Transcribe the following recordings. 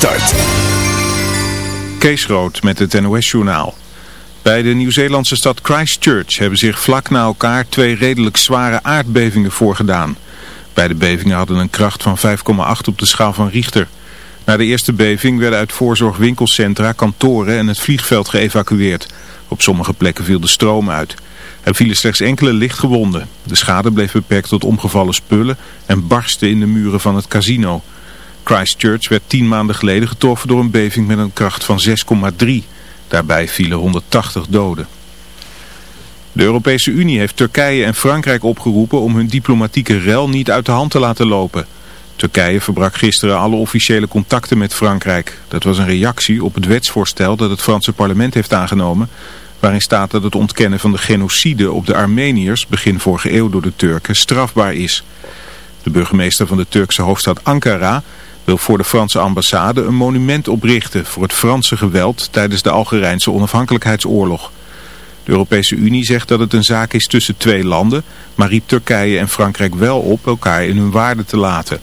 start. Kees Rood met het NOS-journaal. Bij de Nieuw-Zeelandse stad Christchurch hebben zich vlak na elkaar twee redelijk zware aardbevingen voorgedaan. Beide bevingen hadden een kracht van 5,8 op de schaal van Richter. Na de eerste beving werden uit voorzorg winkelcentra, kantoren en het vliegveld geëvacueerd. Op sommige plekken viel de stroom uit. Er vielen slechts enkele lichtgewonden. De schade bleef beperkt tot omgevallen spullen en barstte in de muren van het casino. Christchurch werd tien maanden geleden getroffen door een beving met een kracht van 6,3. Daarbij vielen 180 doden. De Europese Unie heeft Turkije en Frankrijk opgeroepen om hun diplomatieke rel niet uit de hand te laten lopen. Turkije verbrak gisteren alle officiële contacten met Frankrijk. Dat was een reactie op het wetsvoorstel dat het Franse parlement heeft aangenomen... waarin staat dat het ontkennen van de genocide op de Armeniërs begin vorige eeuw door de Turken strafbaar is. De burgemeester van de Turkse hoofdstad Ankara wil voor de Franse ambassade een monument oprichten voor het Franse geweld tijdens de Algerijnse onafhankelijkheidsoorlog. De Europese Unie zegt dat het een zaak is tussen twee landen, maar riep Turkije en Frankrijk wel op elkaar in hun waarde te laten.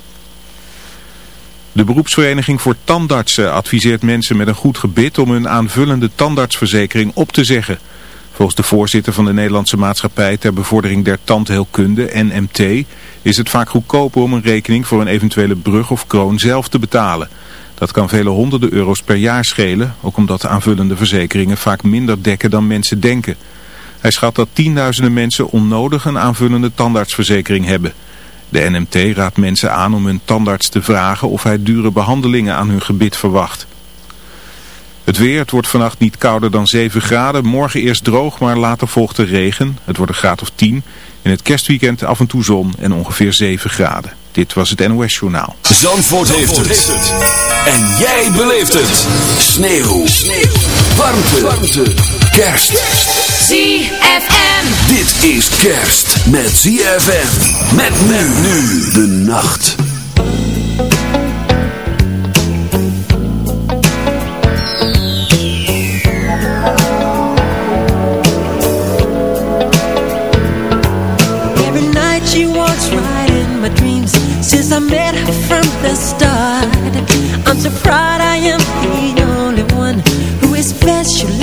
De beroepsvereniging voor tandartsen adviseert mensen met een goed gebit om hun aanvullende tandartsverzekering op te zeggen. Volgens de voorzitter van de Nederlandse Maatschappij ter Bevordering der Tandheelkunde, NMT, is het vaak goedkoper om een rekening voor een eventuele brug of kroon zelf te betalen. Dat kan vele honderden euro's per jaar schelen, ook omdat de aanvullende verzekeringen vaak minder dekken dan mensen denken. Hij schat dat tienduizenden mensen onnodig een aanvullende tandartsverzekering hebben. De NMT raadt mensen aan om hun tandarts te vragen of hij dure behandelingen aan hun gebit verwacht. Het weer, het wordt vannacht niet kouder dan 7 graden. Morgen eerst droog, maar later volgt de regen. Het wordt een graad of 10. In het kerstweekend af en toe zon en ongeveer 7 graden. Dit was het NOS Journaal. Zandvoort, heeft, het. En jij beleeft het. Sneeuw. Sneeuw. Warmte. Warmte. Kerst. ZFM. Dit is kerst met ZFM. Met men nu de nacht. Proud I am the only one Who is special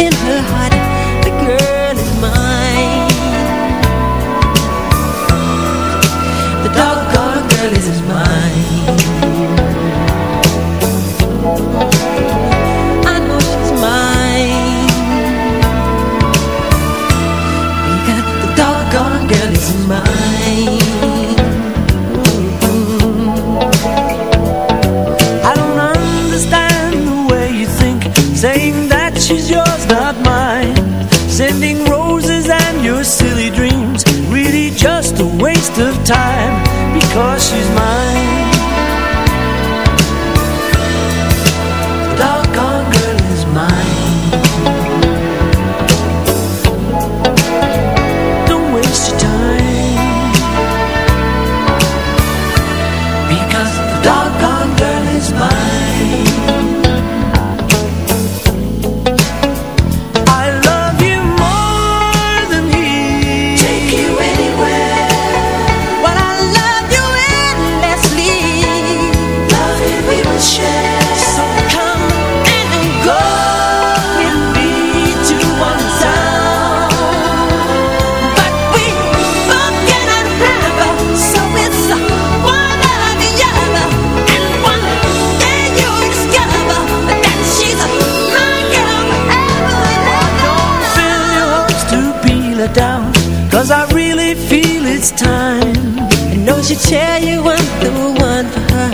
it's time. I know she'll tell you I'm the one for her.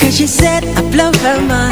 Cause she said I blow her mind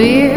אביב,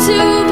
to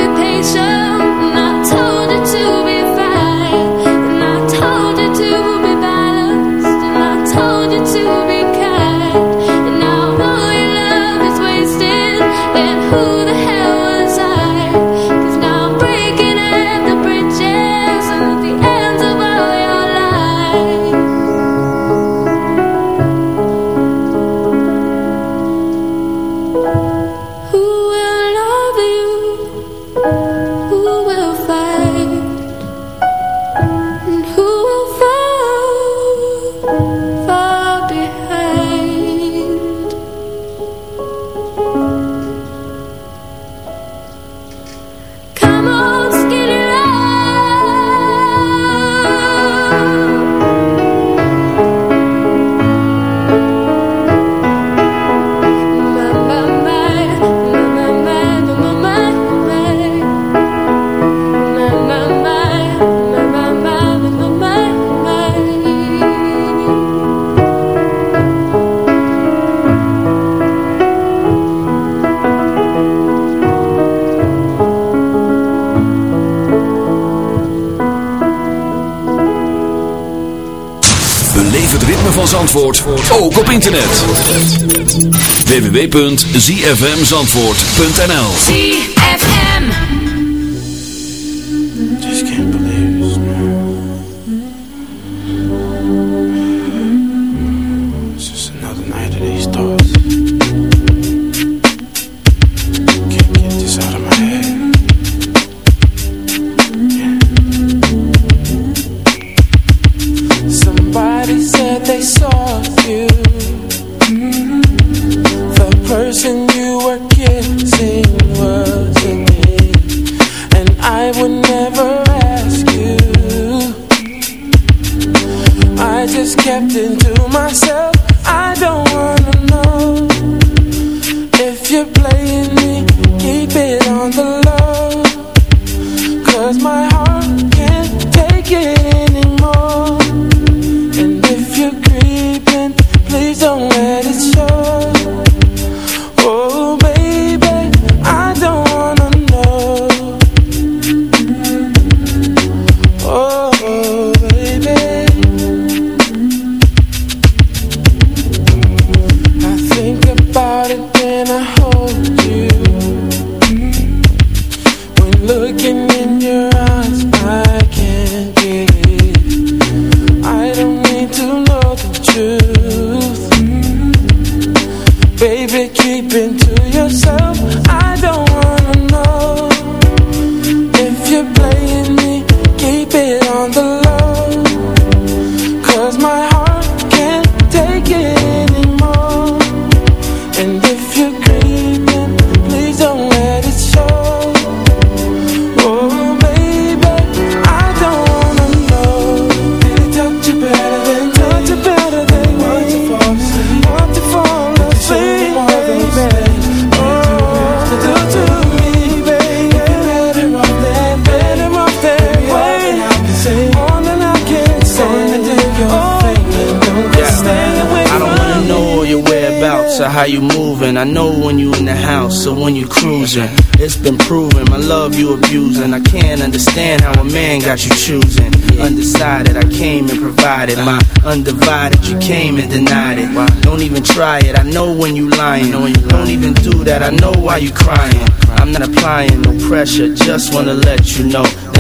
internet. www.zfmzandvoort.nl ZFM. Just can't believe this. It's just another night of these thoughts. Can't get this out of my head. Somebody said they saw you. Proven my love you abusing. I can't understand how a man got you choosing. Undecided, I came and provided my undivided. You came and denied it. Don't even try it. I know when you lying. Don't even do that. I know why you crying. I'm not applying no pressure. Just wanna let you know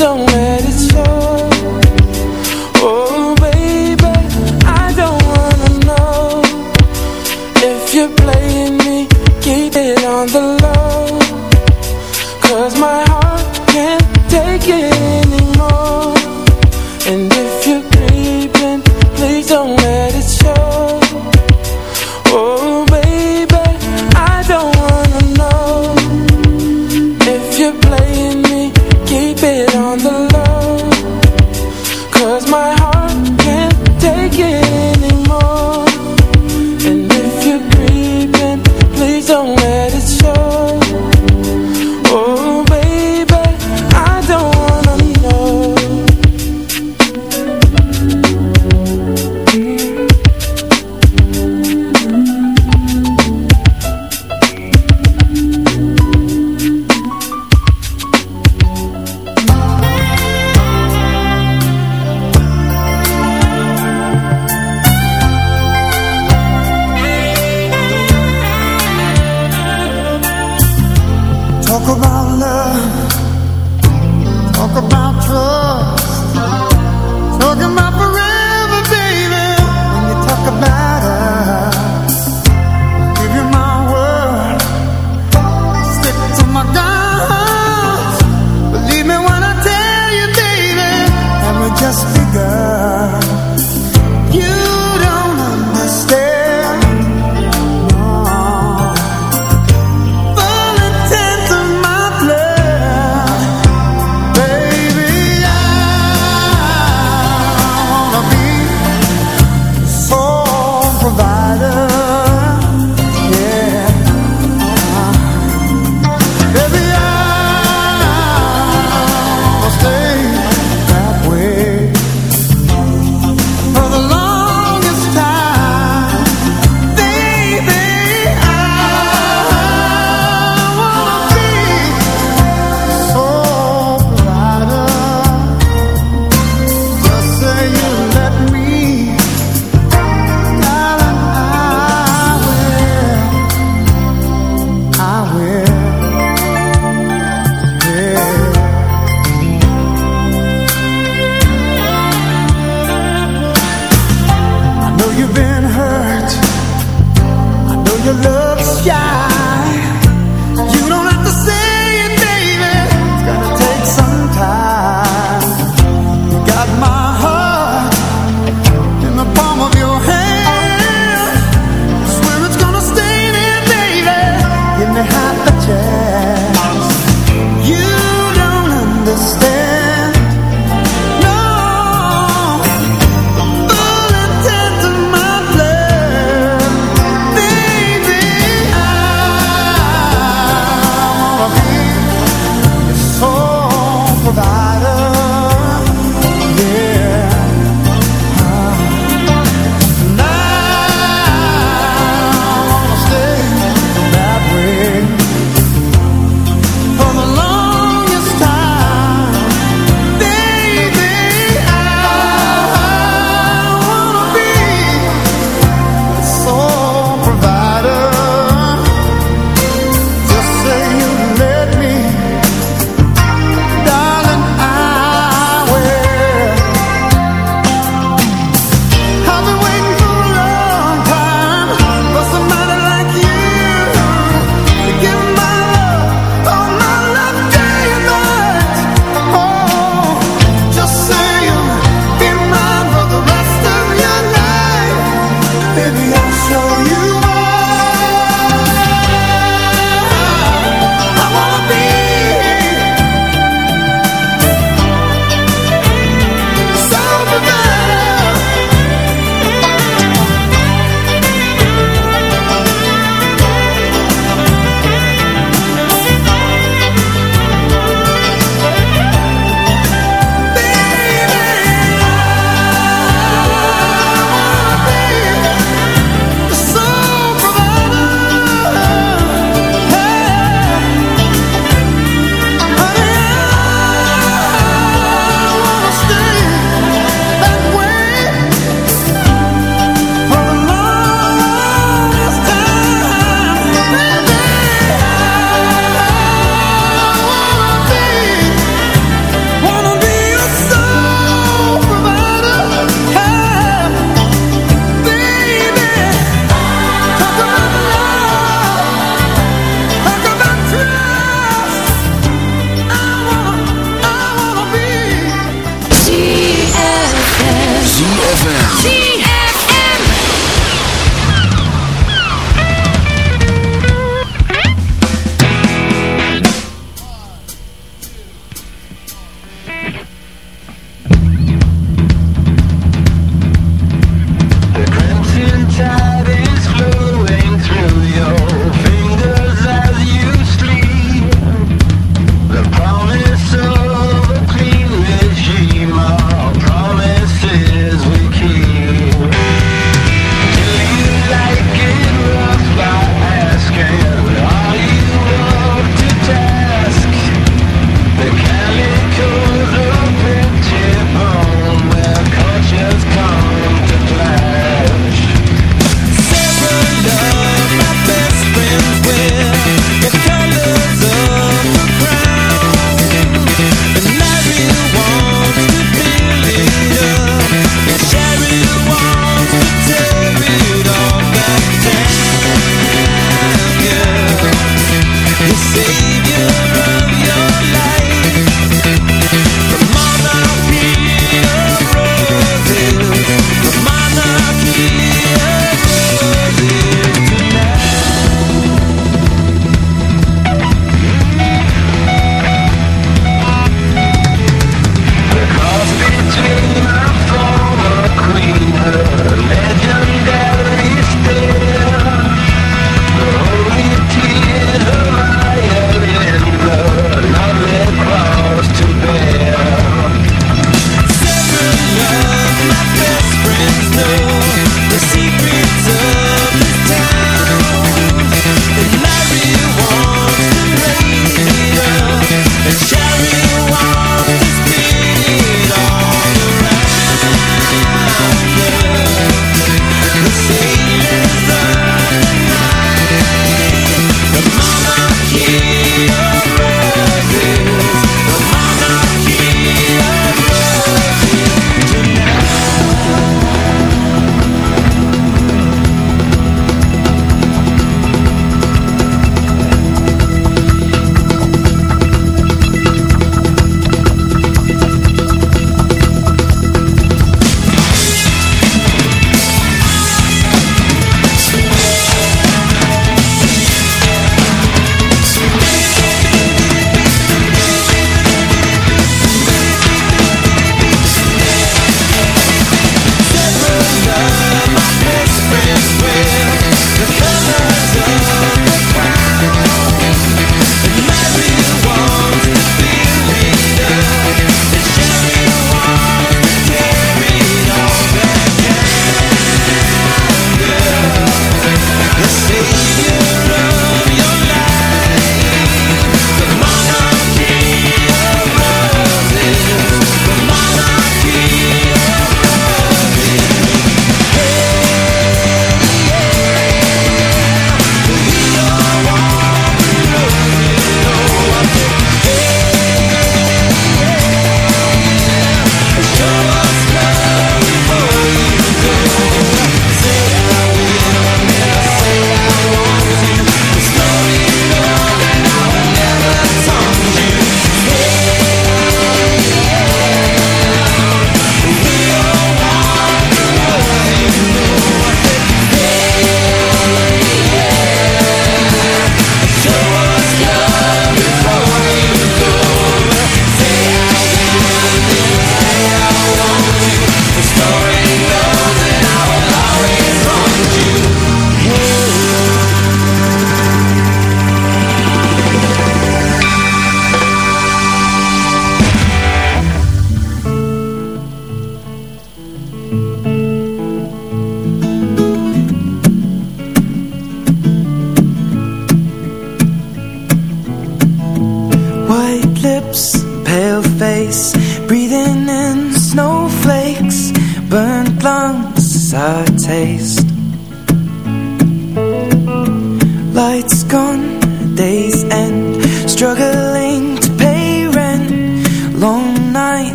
don't let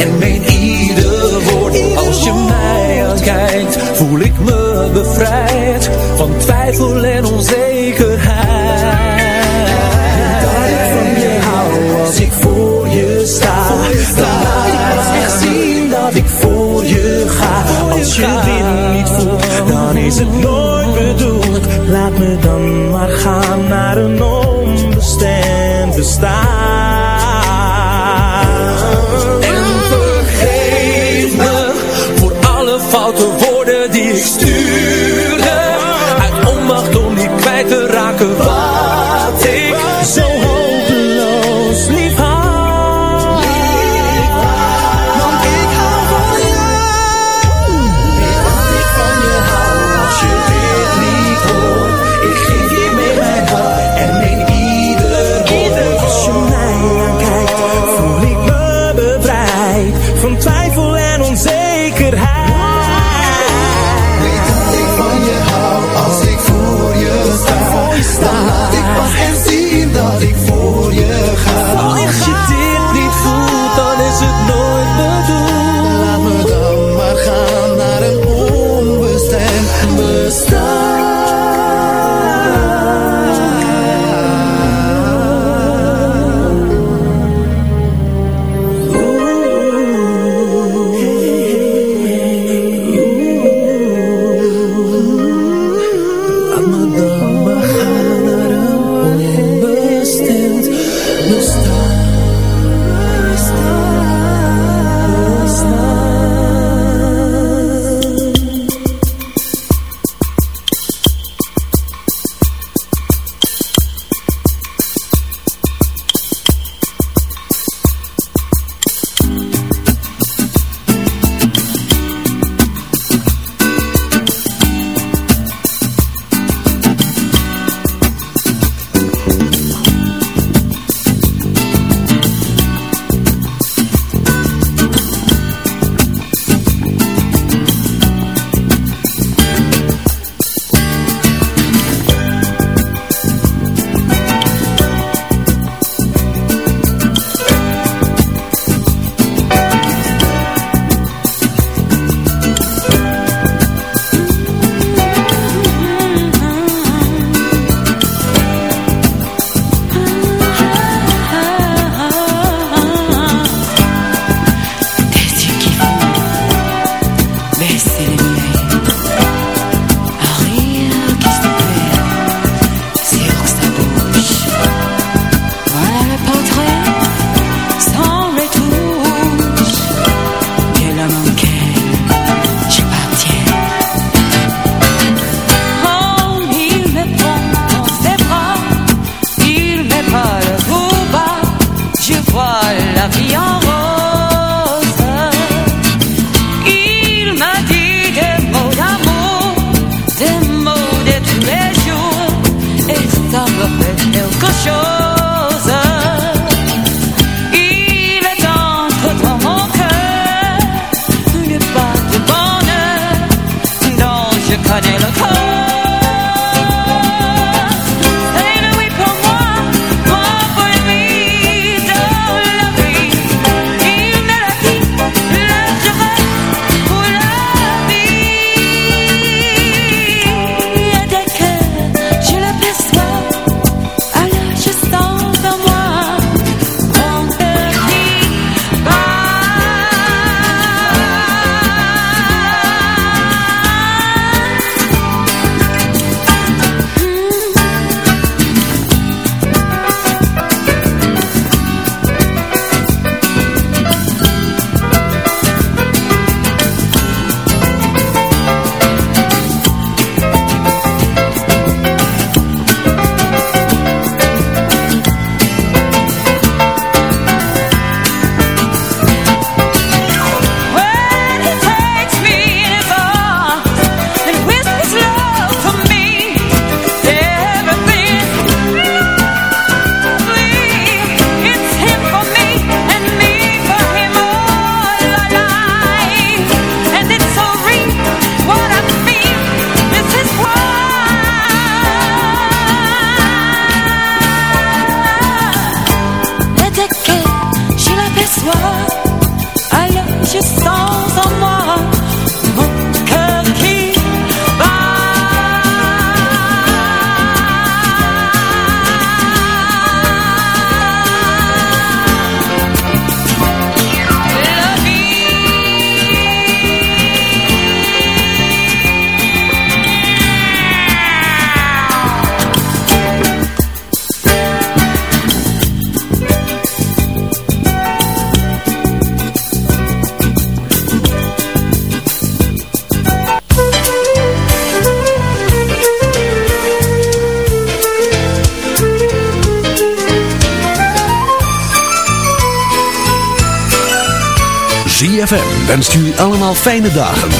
en meen ieder woord. Als je mij aankijkt voel ik me bevrijd Van twijfel en onzekerheid fijne dagen